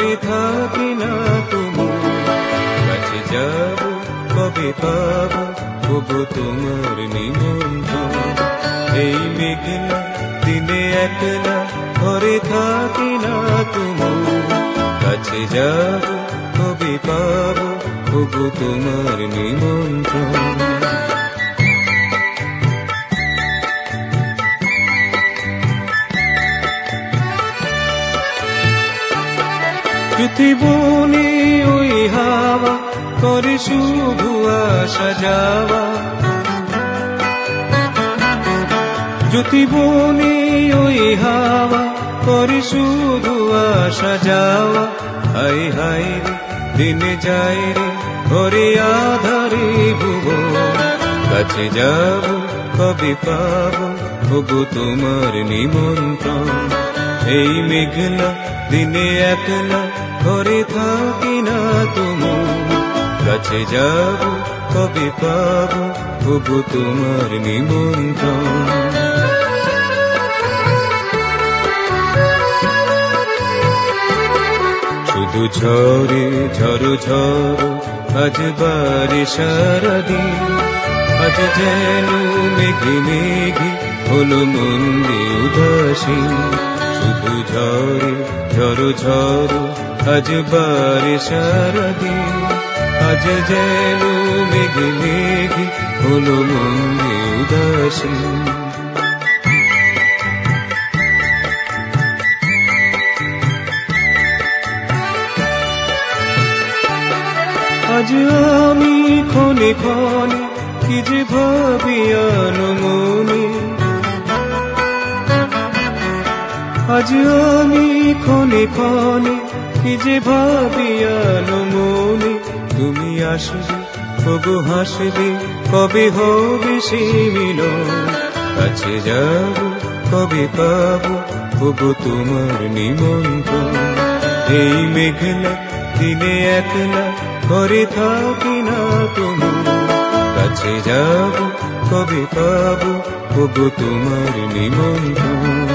ঘরে থাকি না তুমি যাব কবে পাব তবু তোমার নিমন্ত্রণ এই মেঘলা দিনে একলা ঘরে থাকি না তুমি কাছে যাব কবে পাব তবু তোমার নিমন্ত্রণ পৃথিবনে ওই হাওয়া, করে আশা যাওয়া। জ্যোতি বনে ওই হাওয়া, করে শুধু আসা যাওয়া। হাই হাই রে, দিনে যাই রে ঘরে আধারে ভুব। কাছে যাব, কবে পাবো ভুগু তোমার নিমন্ত্রণ। এই মেঘলা দিনে একলা ঘরে থাকি না তুমি। কাছে যাব কবে পাবো, তবু তোমার নিমন্ত্রণ। শুধু ঝরে ঝরো ঝরো আজ বারে সারাদিন। আজ যেন মেঘে মেঘে হলো মন্দি উদাসীন। শুধু ঝরে ঝরো ঝরো আজ বারে সারাদিন আজ যেন মেঘে মেঘে হলো মন্দি উদাসীন আজ আমি ক্ষণে ক্ষণে কি যে ভাবি মনে আজ আমি ক্ষণে ক্ষণে কি যে ভাবি মনে তুমি আসবে তবু হাসবে, কবে হবে সে মিল কাছে যাব, কবে পাব তবু তোমার নিমন্ত্রণ? এই মেঘলা দিনে একলা ঘরে থাকি না তুমি। কাছে যাব, কবে পাব তবু তোমার নিমন্ত্রণ?